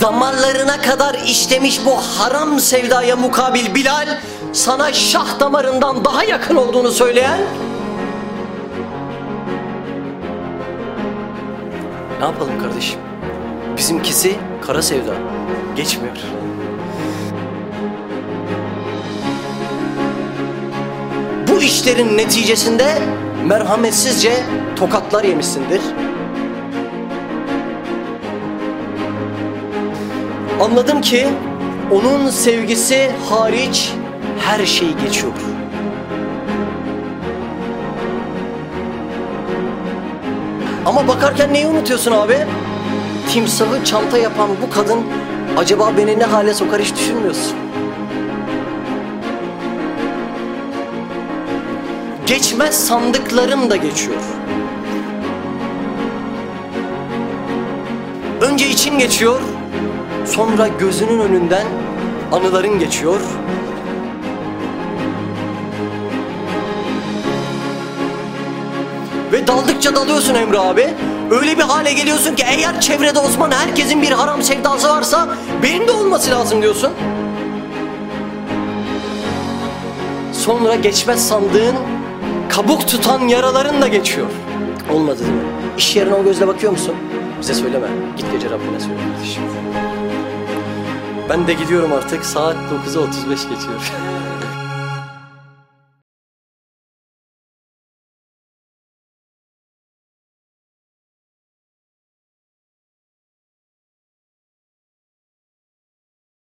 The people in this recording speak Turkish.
Damarlarına kadar işlemiş bu haram sevdaya mukabil Bilal sana şah damarından daha yakın olduğunu söyleyen Ne yapalım kardeşim? Bizimkisi kara sevda. Geçmiyor. Bu işlerin neticesinde merhametsizce tokatlar yemişsindir. Anladım ki onun sevgisi hariç her şey geçiyor. Ama bakarken neyi unutuyorsun abi? Timsahı çanta yapan bu kadın acaba beni ne hale sokar hiç düşünmüyorsun. Geçmez sandıklarım da geçiyor. Önce için geçiyor, sonra gözünün önünden anıların geçiyor. Ve daldıkça dalıyorsun Emre abi. Öyle bir hale geliyorsun ki eğer çevrede Osman herkesin bir haram sevdası varsa benim de olması lazım diyorsun. Sonra geçmez sandığın kabuk tutan yaraların da geçiyor. Olmadı değil mi? İş yerine o gözle bakıyor musun? Bize söyleme. Git gece Rabbine söyle. Ben de gidiyorum artık. Saat 9'a 35 geçiyor.